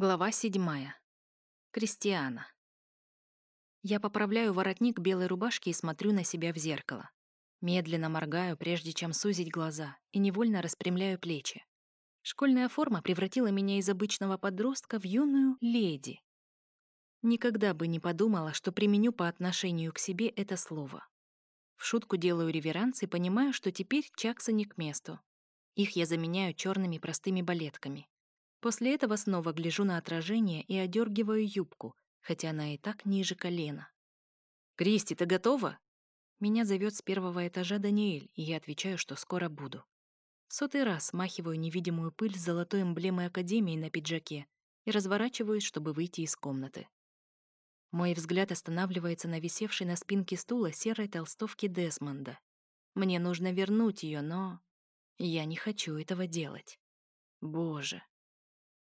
Глава седьмая. Кристиана. Я поправляю воротник белой рубашки и смотрю на себя в зеркало. Медленно моргаю, прежде чем сузить глаза, и невольно распрямляю плечи. Школьная форма превратила меня из обычного подростка в юную леди. Никогда бы не подумала, что применю по отношению к себе это слово. В шутку делаю реверанс и понимаю, что теперь чаксы не к месту. Их я заменяю черными простыми балетками. После этого снова гляжу на отражение и одергиваю юбку, хотя она и так ниже колена. «Кристи, ты готова?» Меня зовет с первого этажа Даниэль, и я отвечаю, что скоро буду. В сотый раз смахиваю невидимую пыль с золотой эмблемой Академии на пиджаке и разворачиваюсь, чтобы выйти из комнаты. Мой взгляд останавливается на висевшей на спинке стула серой толстовке Десмонда. Мне нужно вернуть ее, но... Я не хочу этого делать. Боже,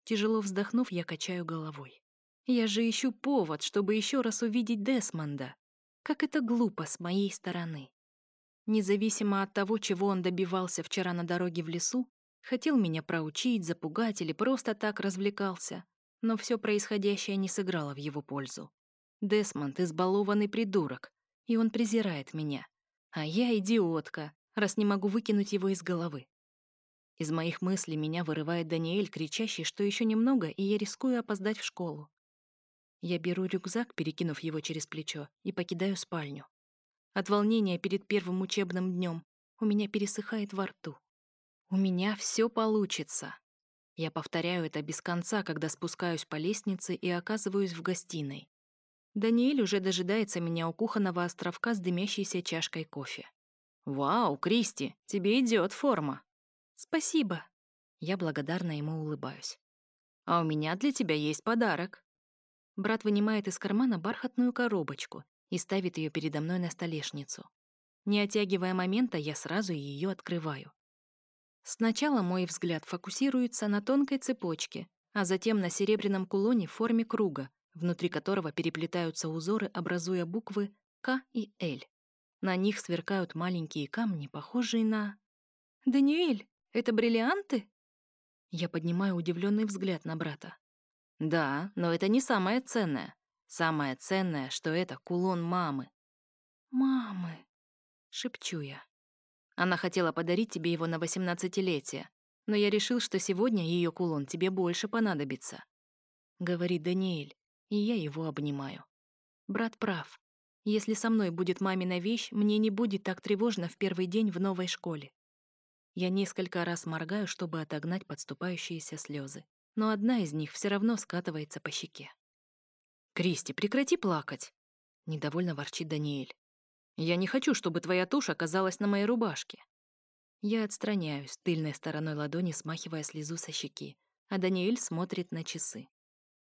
Тяжело вздохнув, я качаю головой. Я же ищу повод, чтобы еще раз увидеть Десмонда. Как это глупо с моей стороны. Независимо от того, чего он добивался вчера на дороге в лесу, хотел меня проучить, запугать или просто так развлекался, но все происходящее не сыграло в его пользу. Десмонд — избалованный придурок, и он презирает меня. А я идиотка, раз не могу выкинуть его из головы. Из моих мыслей меня вырывает Даниэль, кричащий, что еще немного, и я рискую опоздать в школу. Я беру рюкзак, перекинув его через плечо, и покидаю спальню. От волнения перед первым учебным днем у меня пересыхает во рту. У меня все получится. Я повторяю это без конца, когда спускаюсь по лестнице и оказываюсь в гостиной. Даниэль уже дожидается меня у кухонного островка с дымящейся чашкой кофе. «Вау, Кристи, тебе идет форма!» «Спасибо». Я благодарно ему улыбаюсь. «А у меня для тебя есть подарок». Брат вынимает из кармана бархатную коробочку и ставит ее передо мной на столешницу. Не оттягивая момента, я сразу ее открываю. Сначала мой взгляд фокусируется на тонкой цепочке, а затем на серебряном кулоне в форме круга, внутри которого переплетаются узоры, образуя буквы К и Л. На них сверкают маленькие камни, похожие на... «Даниэль, это бриллианты? Я поднимаю удивленный взгляд на брата. Да, но это не самое ценное. Самое ценное, что это кулон мамы. Мамы, шепчу я. Она хотела подарить тебе его на восемнадцатилетие, но я решил, что сегодня ее кулон тебе больше понадобится. Говорит Даниэль, и я его обнимаю. Брат прав. Если со мной будет мамина вещь, мне не будет так тревожно в первый день в новой школе. Я несколько раз моргаю, чтобы отогнать подступающиеся слезы, но одна из них все равно скатывается по щеке. «Кристи, прекрати плакать!» — недовольно ворчит Даниэль. «Я не хочу, чтобы твоя тушь оказалась на моей рубашке». Я отстраняюсь, тыльной стороной ладони смахивая слезу со щеки, а Даниэль смотрит на часы.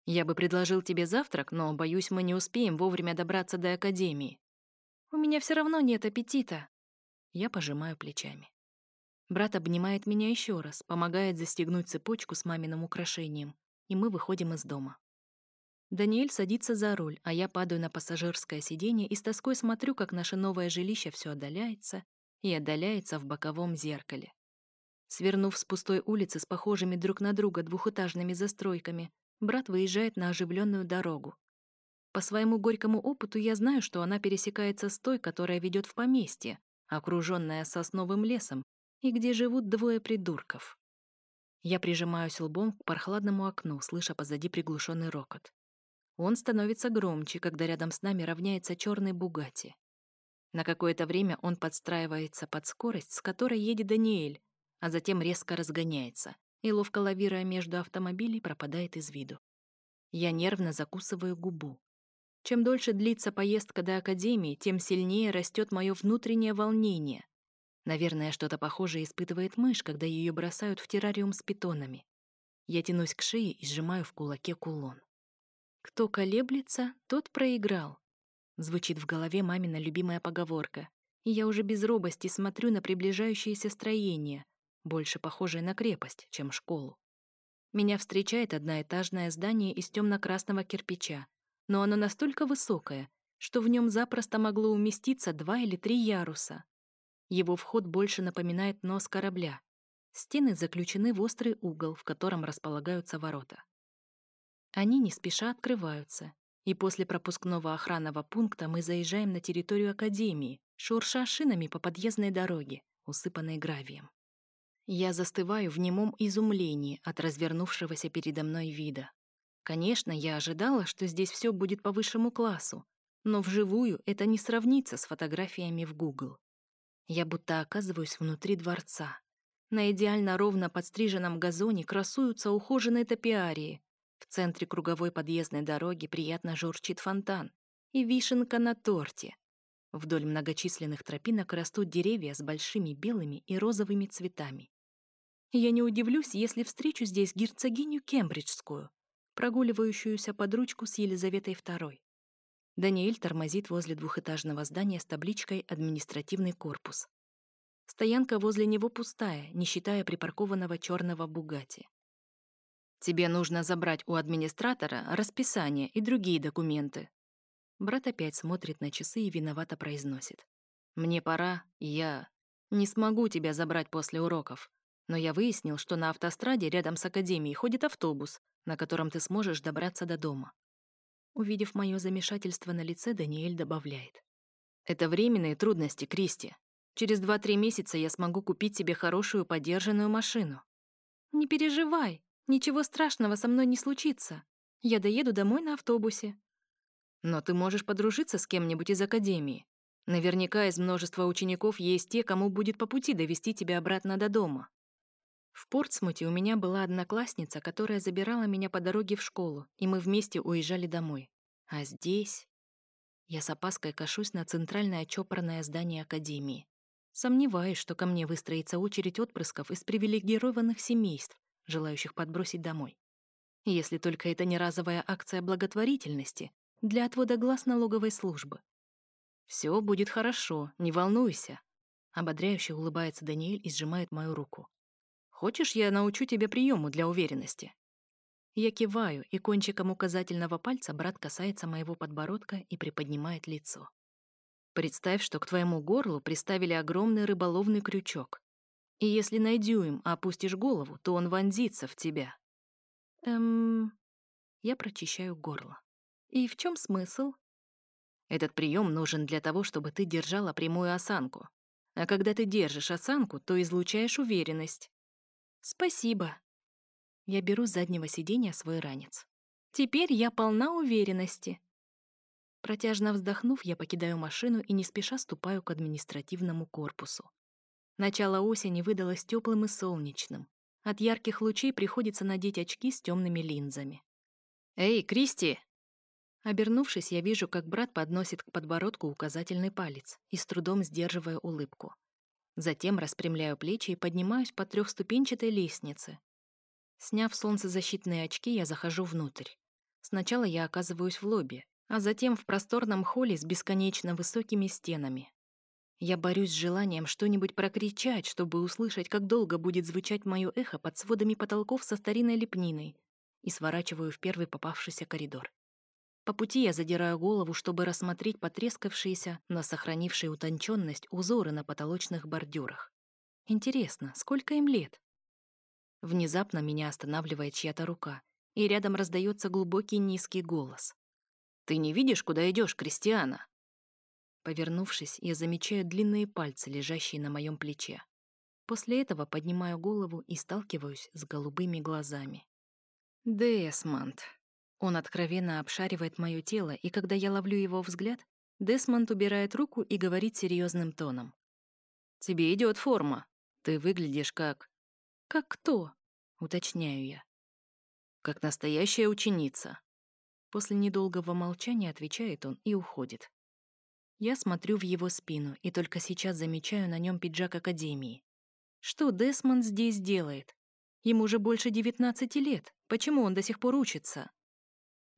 «Я бы предложил тебе завтрак, но, боюсь, мы не успеем вовремя добраться до академии. У меня все равно нет аппетита». Я пожимаю плечами. Брат обнимает меня еще раз, помогает застегнуть цепочку с маминым украшением, и мы выходим из дома. Даниэль садится за руль, а я падаю на пассажирское сиденье и с тоской смотрю, как наше новое жилище все отдаляется и отдаляется в боковом зеркале. Свернув с пустой улицы с похожими друг на друга двухэтажными застройками, брат выезжает на оживленную дорогу. По своему горькому опыту я знаю, что она пересекается с той, которая ведет в поместье, окруженная сосновым лесом и где живут двое придурков. Я прижимаюсь лбом к прохладному окну, слыша позади приглушенный рокот. Он становится громче, когда рядом с нами равняется черный Бугати. На какое-то время он подстраивается под скорость, с которой едет Даниэль, а затем резко разгоняется и, ловко лавируя между автомобилей, пропадает из виду. Я нервно закусываю губу. Чем дольше длится поездка до Академии, тем сильнее растет мое внутреннее волнение. Наверное, что-то похожее испытывает мышь, когда ее бросают в террариум с питонами. Я тянусь к шее и сжимаю в кулаке кулон. «Кто колеблется, тот проиграл», — звучит в голове мамина любимая поговорка. И я уже без робости смотрю на приближающееся строение, больше похожее на крепость, чем школу. Меня встречает одноэтажное здание из темно-красного кирпича, но оно настолько высокое, что в нем запросто могло уместиться два или три яруса. Его вход больше напоминает нос корабля. Стены заключены в острый угол, в котором располагаются ворота. Они не спеша открываются, и после пропускного охранного пункта мы заезжаем на территорию Академии, шурша шинами по подъездной дороге, усыпанной гравием. Я застываю в немом изумлении от развернувшегося передо мной вида. Конечно, я ожидала, что здесь все будет по высшему классу, но вживую это не сравнится с фотографиями в Google. Я будто оказываюсь внутри дворца. На идеально ровно подстриженном газоне красуются ухоженные топиарии. В центре круговой подъездной дороги приятно журчит фонтан. И вишенка на торте. Вдоль многочисленных тропинок растут деревья с большими белыми и розовыми цветами. Я не удивлюсь, если встречу здесь герцогиню Кембриджскую, прогуливающуюся под ручку с Елизаветой II. Даниэль тормозит возле двухэтажного здания с табличкой «Административный корпус». Стоянка возле него пустая, не считая припаркованного черного «Бугати». «Тебе нужно забрать у администратора расписание и другие документы». Брат опять смотрит на часы и виновато произносит. «Мне пора, я не смогу тебя забрать после уроков, но я выяснил, что на автостраде рядом с академией ходит автобус, на котором ты сможешь добраться до дома. Увидев мое замешательство на лице, Даниэль добавляет. «Это временные трудности, Кристи. Через два-три месяца я смогу купить себе хорошую подержанную машину». «Не переживай, ничего страшного со мной не случится. Я доеду домой на автобусе». «Но ты можешь подружиться с кем-нибудь из академии. Наверняка из множества учеников есть те, кому будет по пути довести тебя обратно до дома». В Портсмуте у меня была одноклассница, которая забирала меня по дороге в школу, и мы вместе уезжали домой. А здесь... Я с опаской кашусь на центральное чопорное здание Академии. Сомневаюсь, что ко мне выстроится очередь отпрысков из привилегированных семейств, желающих подбросить домой. Если только это не разовая акция благотворительности для отвода глаз налоговой службы. «Все будет хорошо, не волнуйся», — ободряюще улыбается Даниэль и сжимает мою руку. Хочешь, я научу тебя приему для уверенности?» Я киваю, и кончиком указательного пальца брат касается моего подбородка и приподнимает лицо. Представь, что к твоему горлу приставили огромный рыболовный крючок. И если на дюйм опустишь голову, то он вонзится в тебя. Эм... Я прочищаю горло. И в чем смысл? Этот прием нужен для того, чтобы ты держала прямую осанку. А когда ты держишь осанку, то излучаешь уверенность. «Спасибо». Я беру с заднего сиденья свой ранец. «Теперь я полна уверенности». Протяжно вздохнув, я покидаю машину и не спеша ступаю к административному корпусу. Начало осени выдалось теплым и солнечным. От ярких лучей приходится надеть очки с темными линзами. «Эй, Кристи!» Обернувшись, я вижу, как брат подносит к подбородку указательный палец и с трудом сдерживая улыбку. Затем распрямляю плечи и поднимаюсь по трехступенчатой лестнице. Сняв солнцезащитные очки, я захожу внутрь. Сначала я оказываюсь в лобби, а затем в просторном холле с бесконечно высокими стенами. Я борюсь с желанием что-нибудь прокричать, чтобы услышать, как долго будет звучать мое эхо под сводами потолков со старинной лепниной, и сворачиваю в первый попавшийся коридор. По пути я задираю голову, чтобы рассмотреть потрескавшиеся, но сохранившие утонченность узоры на потолочных бордюрах. Интересно, сколько им лет? Внезапно меня останавливает чья-то рука, и рядом раздается глубокий низкий голос. «Ты не видишь, куда идешь, Кристиана?» Повернувшись, я замечаю длинные пальцы, лежащие на моем плече. После этого поднимаю голову и сталкиваюсь с голубыми глазами. «Десмонд», он откровенно обшаривает мое тело, и когда я ловлю его взгляд, Десмонд убирает руку и говорит серьезным тоном. «Тебе идет форма. Ты выглядишь как...» «Как кто?» — уточняю я. «Как настоящая ученица». После недолгого молчания отвечает он и уходит. Я смотрю в его спину и только сейчас замечаю на нем пиджак Академии. Что Десмонд здесь делает? Ему уже больше 19 лет. Почему он до сих пор учится?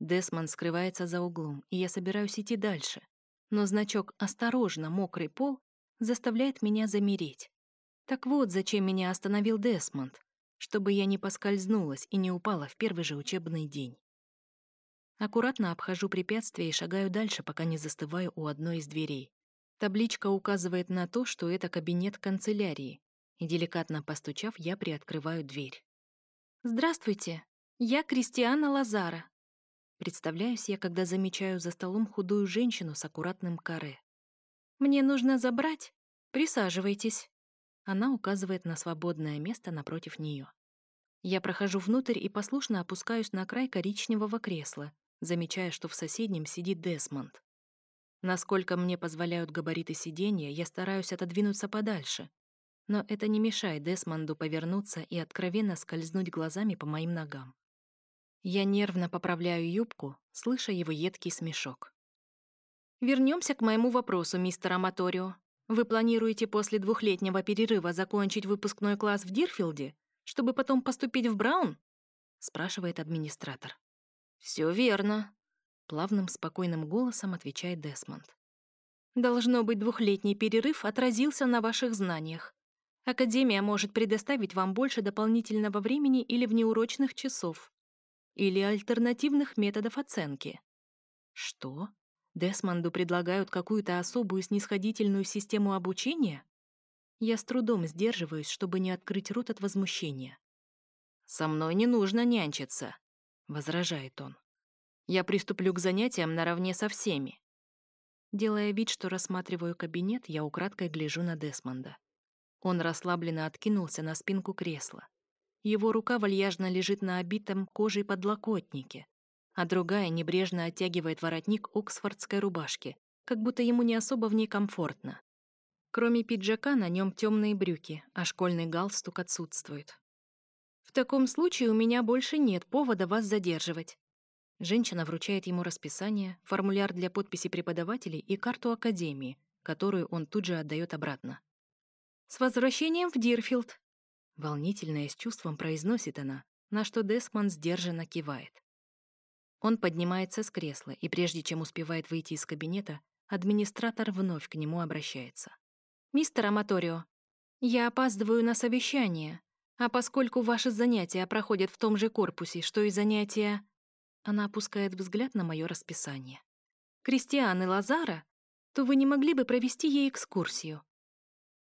Десмонд скрывается за углом, и я собираюсь идти дальше. Но значок «Осторожно, мокрый пол» заставляет меня замереть. Так вот, зачем меня остановил Десмонд, чтобы я не поскользнулась и не упала в первый же учебный день. Аккуратно обхожу препятствия и шагаю дальше, пока не застываю у одной из дверей. Табличка указывает на то, что это кабинет канцелярии, и деликатно постучав, я приоткрываю дверь. «Здравствуйте, я Кристиана Лазара», Представляюсь я, когда замечаю за столом худую женщину с аккуратным каре. «Мне нужно забрать. Присаживайтесь». Она указывает на свободное место напротив нее. Я прохожу внутрь и послушно опускаюсь на край коричневого кресла, замечая, что в соседнем сидит Десмонд. Насколько мне позволяют габариты сиденья, я стараюсь отодвинуться подальше. Но это не мешает Десмонду повернуться и откровенно скользнуть глазами по моим ногам. Я нервно поправляю юбку, слыша его едкий смешок. Вернемся к моему вопросу, мистер Аматорио. Вы планируете после двухлетнего перерыва закончить выпускной класс в Дирфилде, чтобы потом поступить в Браун? спрашивает администратор. Все верно, плавным спокойным голосом отвечает Десмонд. Должно быть, двухлетний перерыв отразился на ваших знаниях. Академия может предоставить вам больше дополнительного времени или внеурочных часов или альтернативных методов оценки. Что? Десмонду предлагают какую-то особую снисходительную систему обучения? Я с трудом сдерживаюсь, чтобы не открыть рот от возмущения. «Со мной не нужно нянчиться», — возражает он. «Я приступлю к занятиям наравне со всеми». Делая вид, что рассматриваю кабинет, я украдкой гляжу на Десмонда. Он расслабленно откинулся на спинку кресла. Его рука вальяжно лежит на обитом кожей подлокотнике, а другая небрежно оттягивает воротник оксфордской рубашки, как будто ему не особо в ней комфортно. Кроме пиджака на нем темные брюки, а школьный галстук отсутствует. «В таком случае у меня больше нет повода вас задерживать». Женщина вручает ему расписание, формуляр для подписи преподавателей и карту академии, которую он тут же отдает обратно. «С возвращением в Дирфилд!» Волнительно и с чувством произносит она, на что Десман сдержанно кивает. Он поднимается с кресла, и прежде чем успевает выйти из кабинета, администратор вновь к нему обращается. «Мистер Аматорио, я опаздываю на совещание, а поскольку ваши занятия проходят в том же корпусе, что и занятия...» Она опускает взгляд на мое расписание. «Кристианы Лазара, то вы не могли бы провести ей экскурсию?»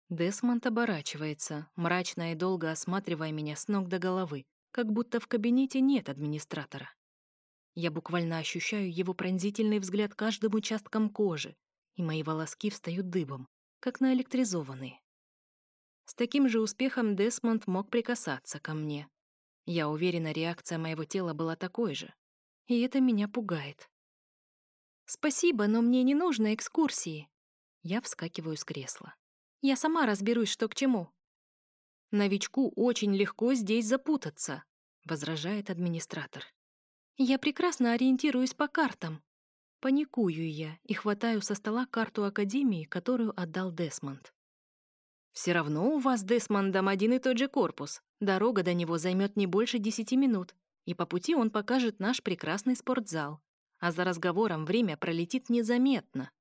Десмонд оборачивается, мрачно и долго осматривая меня с ног до головы, как будто в кабинете нет администратора. Я буквально ощущаю его пронзительный взгляд каждым участком кожи, и мои волоски встают дыбом, как наэлектризованные. С таким же успехом Десмонд мог прикасаться ко мне. Я уверена, реакция моего тела была такой же. И это меня пугает. «Спасибо, но мне не нужно экскурсии». Я вскакиваю с кресла. Я сама разберусь, что к чему». «Новичку очень легко здесь запутаться», — возражает администратор. «Я прекрасно ориентируюсь по картам». Паникую я и хватаю со стола карту Академии, которую отдал Десмонд. «Все равно у вас с Десмондом один и тот же корпус. Дорога до него займет не больше десяти минут, и по пути он покажет наш прекрасный спортзал. А за разговором время пролетит незаметно.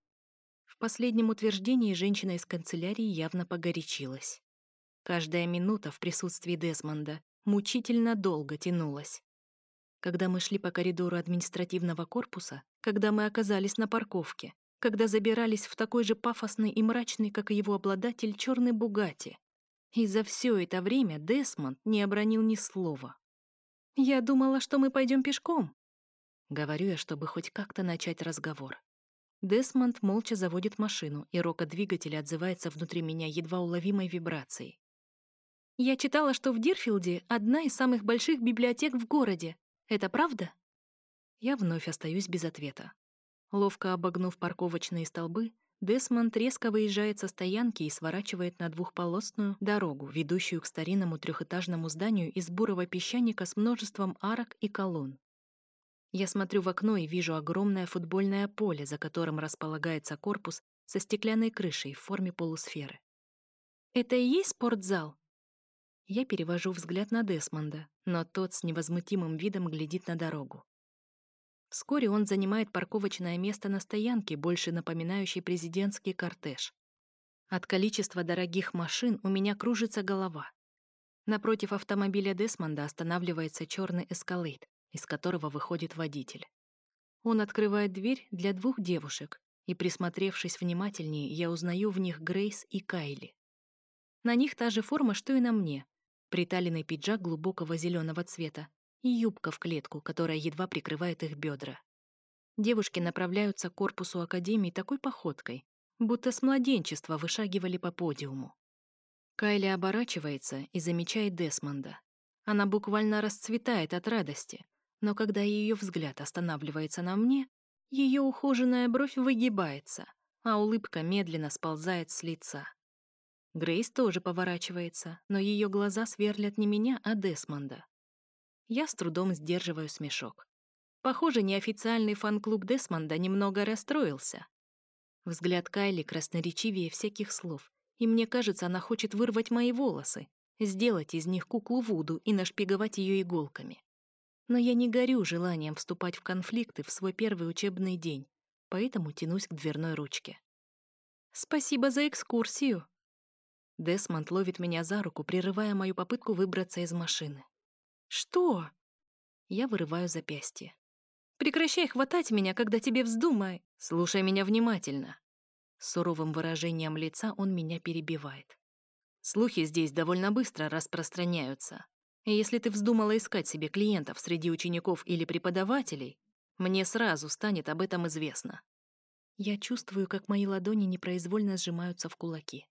В последнем утверждении женщина из канцелярии явно погорячилась. Каждая минута в присутствии Десмонда мучительно долго тянулась. Когда мы шли по коридору административного корпуса, когда мы оказались на парковке, когда забирались в такой же пафосный и мрачный, как и его обладатель, черный Бугати. И за все это время Десмонд не обронил ни слова. «Я думала, что мы пойдем пешком», — говорю я, чтобы хоть как-то начать разговор. Десмонд молча заводит машину, и рокот двигателя отзывается внутри меня едва уловимой вибрацией. «Я читала, что в Дирфилде одна из самых больших библиотек в городе. Это правда?» Я вновь остаюсь без ответа. Ловко обогнув парковочные столбы, Десмонд резко выезжает со стоянки и сворачивает на двухполосную дорогу, ведущую к старинному трехэтажному зданию из бурого песчаника с множеством арок и колонн. Я смотрю в окно и вижу огромное футбольное поле, за которым располагается корпус со стеклянной крышей в форме полусферы. «Это и есть спортзал?» Я перевожу взгляд на Десмонда, но тот с невозмутимым видом глядит на дорогу. Вскоре он занимает парковочное место на стоянке, больше напоминающей президентский кортеж. От количества дорогих машин у меня кружится голова. Напротив автомобиля Десмонда останавливается черный эскалейт, из которого выходит водитель. Он открывает дверь для двух девушек, и, присмотревшись внимательнее, я узнаю в них Грейс и Кайли. На них та же форма, что и на мне. Приталенный пиджак глубокого зеленого цвета, и юбка в клетку, которая едва прикрывает их бедра. Девушки направляются к корпусу Академии такой походкой, будто с младенчества вышагивали по подиуму. Кайли оборачивается и замечает Десмонда. Она буквально расцветает от радости, но когда ее взгляд останавливается на мне, ее ухоженная бровь выгибается, а улыбка медленно сползает с лица. Грейс тоже поворачивается, но ее глаза сверлят не меня, а Десмонда. Я с трудом сдерживаю смешок. Похоже, неофициальный фан-клуб Десмонда немного расстроился. Взгляд Кайли красноречивее всяких слов, и мне кажется, она хочет вырвать мои волосы, сделать из них куклу Вуду и нашпиговать ее иголками. Но я не горю желанием вступать в конфликты в свой первый учебный день, поэтому тянусь к дверной ручке. «Спасибо за экскурсию!» Десмонд ловит меня за руку, прерывая мою попытку выбраться из машины. «Что?» Я вырываю запястье. «Прекращай хватать меня, когда тебе вздумай. Слушай меня внимательно». С суровым выражением лица он меня перебивает. Слухи здесь довольно быстро распространяются. И если ты вздумала искать себе клиентов среди учеников или преподавателей, мне сразу станет об этом известно. Я чувствую, как мои ладони непроизвольно сжимаются в кулаки.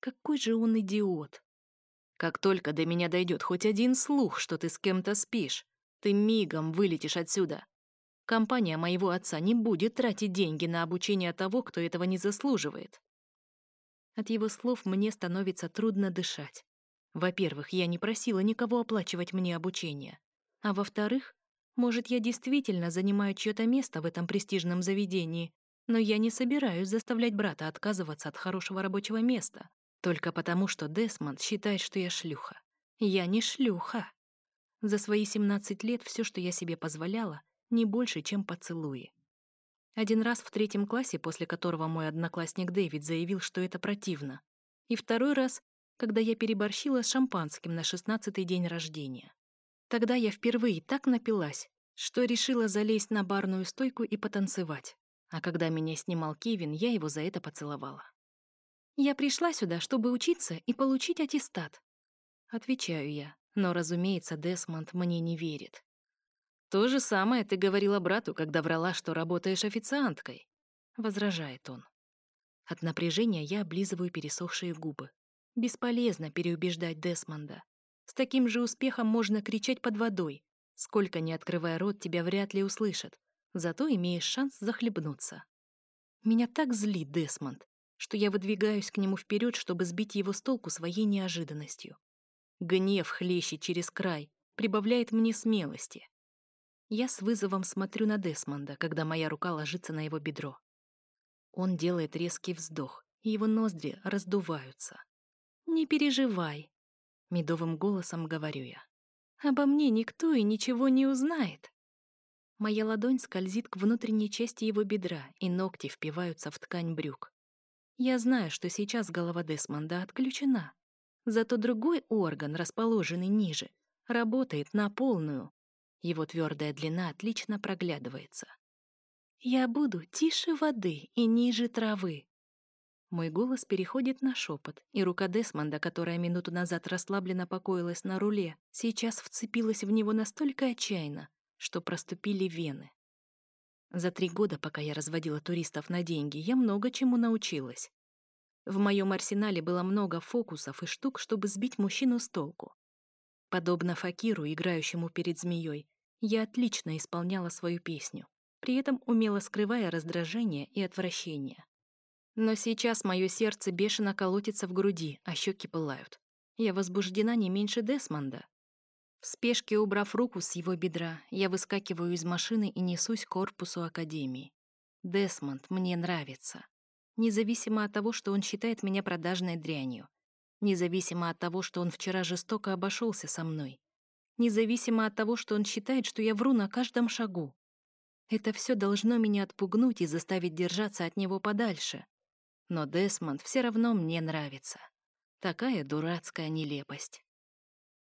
Какой же он идиот. Как только до меня дойдет хоть один слух, что ты с кем-то спишь, ты мигом вылетишь отсюда. Компания моего отца не будет тратить деньги на обучение того, кто этого не заслуживает. От его слов мне становится трудно дышать. Во-первых, я не просила никого оплачивать мне обучение. А во-вторых, может, я действительно занимаю чье-то место в этом престижном заведении, но я не собираюсь заставлять брата отказываться от хорошего рабочего места, только потому, что Десмонд считает, что я шлюха. Я не шлюха. За свои 17 лет все, что я себе позволяла, не больше, чем поцелуи. Один раз в третьем классе, после которого мой одноклассник Дэвид заявил, что это противно. И второй раз, когда я переборщила с шампанским на шестнадцатый день рождения. Тогда я впервые так напилась, что решила залезть на барную стойку и потанцевать. А когда меня снимал Кевин, я его за это поцеловала. Я пришла сюда, чтобы учиться и получить аттестат. Отвечаю я, но, разумеется, Десмонд мне не верит. То же самое ты говорила брату, когда врала, что работаешь официанткой, возражает он. От напряжения я облизываю пересохшие губы. Бесполезно переубеждать Десмонда. С таким же успехом можно кричать под водой. Сколько не открывая рот, тебя вряд ли услышат. Зато имеешь шанс захлебнуться. Меня так злит Десмонд что я выдвигаюсь к нему вперед, чтобы сбить его с толку своей неожиданностью. Гнев хлещет через край, прибавляет мне смелости. Я с вызовом смотрю на Десмонда, когда моя рука ложится на его бедро. Он делает резкий вздох, и его ноздри раздуваются. «Не переживай», — медовым голосом говорю я. «Обо мне никто и ничего не узнает». Моя ладонь скользит к внутренней части его бедра, и ногти впиваются в ткань брюк. Я знаю, что сейчас голова Десмонда отключена. Зато другой орган, расположенный ниже, работает на полную. Его твердая длина отлично проглядывается. «Я буду тише воды и ниже травы». Мой голос переходит на шепот, и рука Десмонда, которая минуту назад расслабленно покоилась на руле, сейчас вцепилась в него настолько отчаянно, что проступили вены. За три года, пока я разводила туристов на деньги, я много чему научилась. В моем арсенале было много фокусов и штук, чтобы сбить мужчину с толку. Подобно факиру, играющему перед змеей, я отлично исполняла свою песню, при этом умело скрывая раздражение и отвращение. Но сейчас мое сердце бешено колотится в груди, а щеки пылают. Я возбуждена не меньше Десмонда, в спешке убрав руку с его бедра, я выскакиваю из машины и несусь к корпусу Академии. Десмонд мне нравится. Независимо от того, что он считает меня продажной дрянью. Независимо от того, что он вчера жестоко обошелся со мной. Независимо от того, что он считает, что я вру на каждом шагу. Это все должно меня отпугнуть и заставить держаться от него подальше. Но Десмонд все равно мне нравится. Такая дурацкая нелепость.